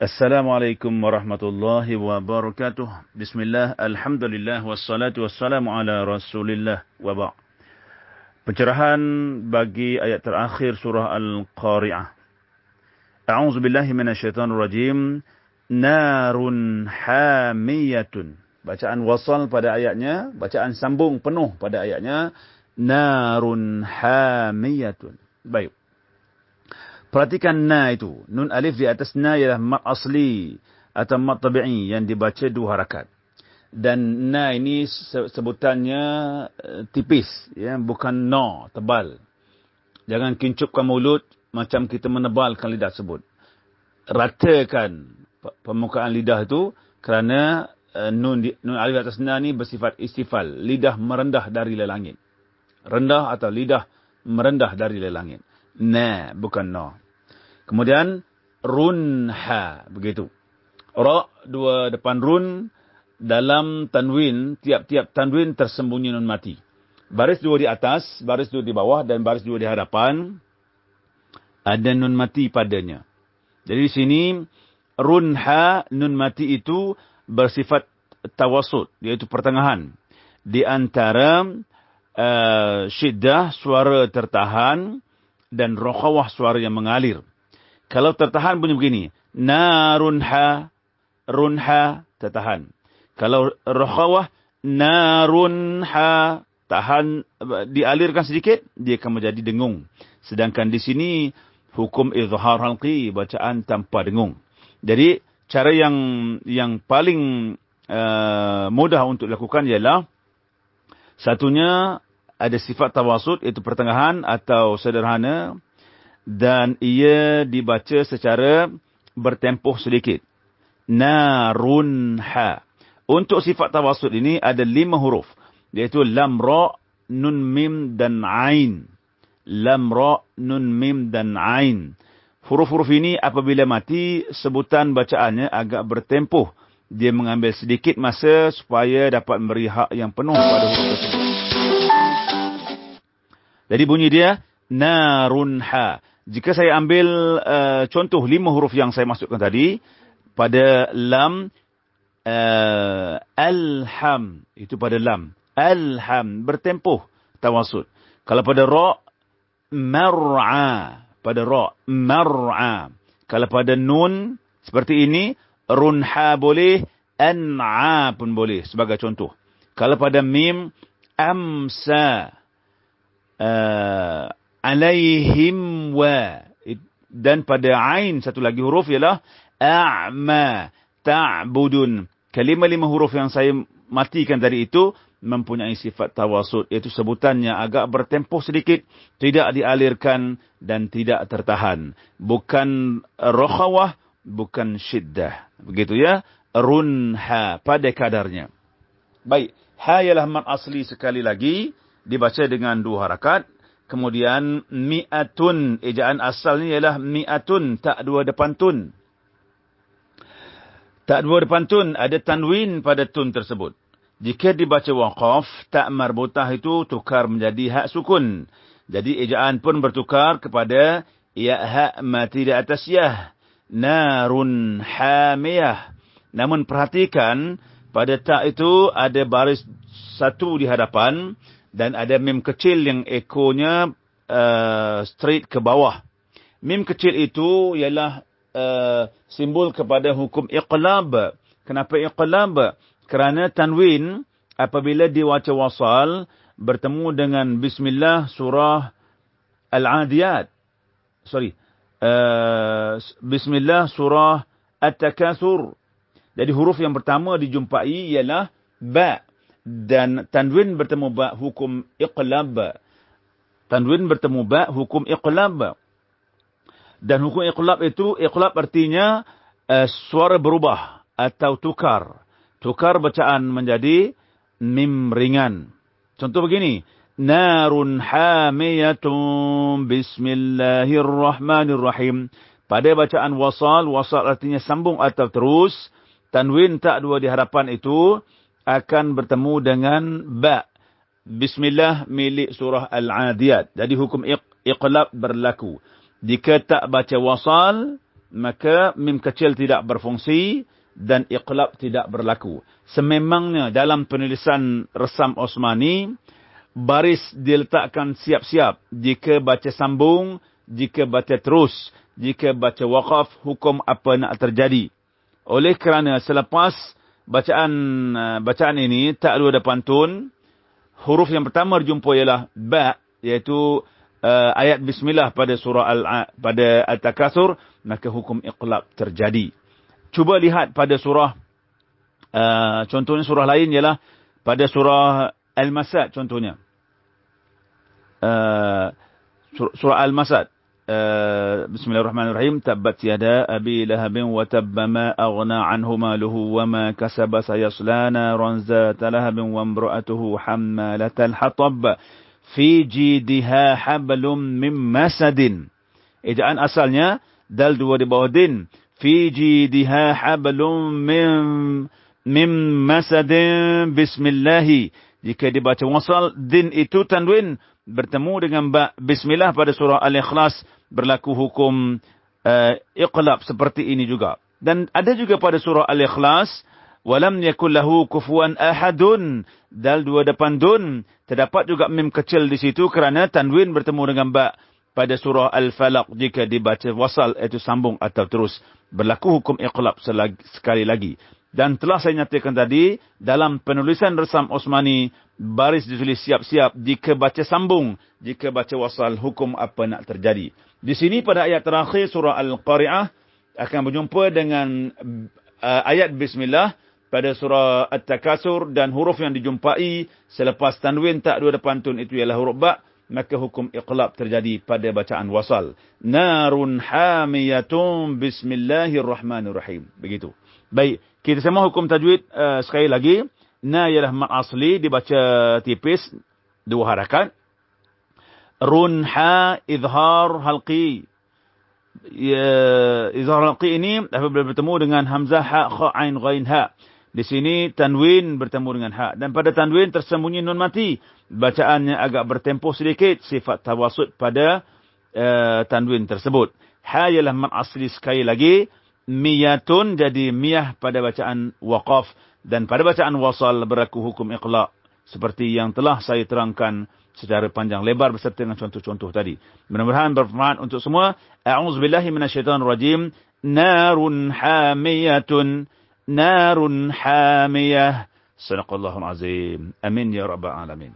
Assalamualaikum warahmatullahi wabarakatuh. Bismillah, alhamdulillah, wassalatu wassalamu ala rasulillah wa ba' Pencerahan bagi ayat terakhir surah Al-Qari'ah. A'udzu billahi minasyaitonir rajim. Narun hamiyatun. Bacaan wasal pada ayatnya, bacaan sambung penuh pada ayatnya. Narun hamiyatun. Baik. Perhatikan na itu. Nun alif di atas na ialah mat asli atau mat tabi'i yang dibaca dua harakat. Dan na ini sebutannya eh, tipis, ya, bukan no, tebal. Jangan kincupkan mulut macam kita menebalkan lidah tersebut. Ratakan permukaan lidah itu kerana uh, nun, di, nun alif atas na ini bersifat istifal. Lidah merendah dari lelangit. Rendah atau lidah merendah dari lelangit. Na, bukan no. Kemudian, runha. Begitu. Ra, dua depan run. Dalam tanwin, tiap-tiap tanwin tersembunyi nun mati. Baris dua di atas, baris dua di bawah, dan baris dua di hadapan. Ada nun mati padanya. Jadi di sini, runha, nun mati itu bersifat tawasud. Iaitu pertengahan. Di antara uh, syiddah, suara tertahan dan rokhawah suara yang mengalir. Kalau tertahan bunyi begini. Narunha, runha, tertahan. Kalau rokhawah, narunha, tahan, dialirkan sedikit, dia akan menjadi dengung. Sedangkan di sini, hukum izhar halqi, bacaan tanpa dengung. Jadi, cara yang yang paling uh, mudah untuk dilakukan ialah, satunya, ada sifat tawasud iaitu pertengahan atau sederhana dan ia dibaca secara bertempoh sedikit. Narunha. Untuk sifat tawasud ini ada lima huruf. Iaitu lam ra, nun mim dan ain. Lam ra, nun mim dan ain. Huruf-huruf ini apabila mati, sebutan bacaannya agak bertempoh. Dia mengambil sedikit masa supaya dapat memberi hak yang penuh pada huruf tersebut. Jadi bunyi dia narunha. Jika saya ambil uh, contoh lima huruf yang saya masukkan tadi pada lam uh, alham itu pada lam alham bertempuh tawasud. Kalau pada ra mar'a pada ra mar'a. Kalau pada nun seperti ini runha boleh an'a pun boleh sebagai contoh. Kalau pada mim amsa uh, alaihim wa dan pada ain satu lagi huruf ialah a'ma ta'budun. Kalimah lima huruf yang saya matikan tadi itu mempunyai sifat tawasud. Iaitu sebutannya agak bertempoh sedikit tidak dialirkan dan tidak tertahan. Bukan rokhawah bukan syiddah. Begitu ya? Runha pada kadarnya. Baik ha ialah mat asli sekali lagi dibaca dengan dua harakat. Kemudian mi'atun, ejaan asalnya ialah mi'atun, tak dua depan tun. Tak dua depan tun, ada tanwin pada tun tersebut. Jika dibaca waqaf, tak marbutah itu tukar menjadi hak sukun. Jadi ejaan pun bertukar kepada ya hak mati di atas yah. Narun hamiyah. Namun perhatikan, pada tak itu ada baris satu di hadapan dan ada mim kecil yang ekornya uh, straight ke bawah. Mim kecil itu ialah uh, simbol kepada hukum iqlab. Kenapa iqlab? Kerana tanwin apabila diwaca wasal bertemu dengan bismillah surah Al-Adiyat. Sorry. Uh, bismillah surah At-Takathur. Jadi huruf yang pertama dijumpai ialah ba' dan tanwin bertemu ba hukum iqlab. Tanwin bertemu ba hukum iqlab. Dan hukum iqlab itu iqlab artinya uh, suara berubah atau tukar. Tukar bacaan menjadi mim ringan. Contoh begini narun hamiyatun bismillahirrahmanirrahim. Pada bacaan wasal wasal artinya sambung atau terus. Tanwin tak dua di hadapan itu akan bertemu dengan ba. Bismillah milik surah Al-Adiyat. Jadi hukum iqlab berlaku. Jika tak baca wasal, maka mim kecil tidak berfungsi dan iqlab tidak berlaku. Sememangnya dalam penulisan resam Osmani, baris diletakkan siap-siap. Jika baca sambung, jika baca terus, jika baca waqaf, hukum apa nak terjadi. Oleh kerana selepas bacaan uh, bacaan ini, tak ada pantun, huruf yang pertama dijumpa ialah ba, iaitu uh, ayat bismillah pada surah al pada al-takasur, maka hukum iqlab terjadi. Cuba lihat pada surah, uh, contohnya surah lain ialah pada surah Al-Masad contohnya. Uh, surah Al-Masad. بسم الله الرحمن الرحيم. تبت يدا أبي لهب وتب ما أغنى عنه ماله وما كسب. سيصلى نارا ذات لهب وامرأته حمالة الحطب. في جيدها حبل من مسد. Ejaan asalnya dal dua di bawah din fi jidha hablum min min masadin bismillah jika dibaca wasal din itu tanwin bertemu dengan ba bismillah pada surah al-ikhlas berlaku hukum uh, iqlab seperti ini juga. Dan ada juga pada surah Al-Ikhlas, walam yakul lahu kufuwan ahadun dal dua depan dun terdapat juga mim kecil di situ kerana tanwin bertemu dengan ba pada surah Al-Falaq jika dibaca wasal itu sambung atau terus berlaku hukum iqlab sekali lagi. Dan telah saya nyatakan tadi, dalam penulisan resam Osmani, baris ditulis siap-siap jika baca sambung, jika baca wasal, hukum apa nak terjadi. Di sini pada ayat terakhir surah Al-Qari'ah, akan berjumpa dengan uh, ayat Bismillah pada surah At-Takasur dan huruf yang dijumpai selepas tanwin tak dua depan tun itu ialah huruf ba' maka hukum iqlab terjadi pada bacaan wasal. Narun hamiyatun bismillahirrahmanirrahim. Begitu. Baik, kita sama hukum tajwid uh, sekali lagi. Na ialah mat asli dibaca tipis dua harakat. Run ha izhar halqi. Ya, izhar halqi ini apabila bertemu dengan hamzah ha kha ain ghain ha. Di sini tanwin bertemu dengan ha dan pada tanwin tersembunyi nun mati. Bacaannya agak bertempoh sedikit sifat tawasud pada uh, tanwin tersebut. Ha ialah mat asli sekali lagi miyatun jadi miyah pada bacaan waqaf dan pada bacaan wasal berlaku hukum iqla seperti yang telah saya terangkan secara panjang lebar beserta dengan contoh-contoh tadi. Mudah-mudahan bermanfaat untuk semua. A'udzubillahi minasyaitonirrajim. Narun hamiyatun. Narun hamiyah. Sadaqallahul azim. Amin ya rabbal alamin.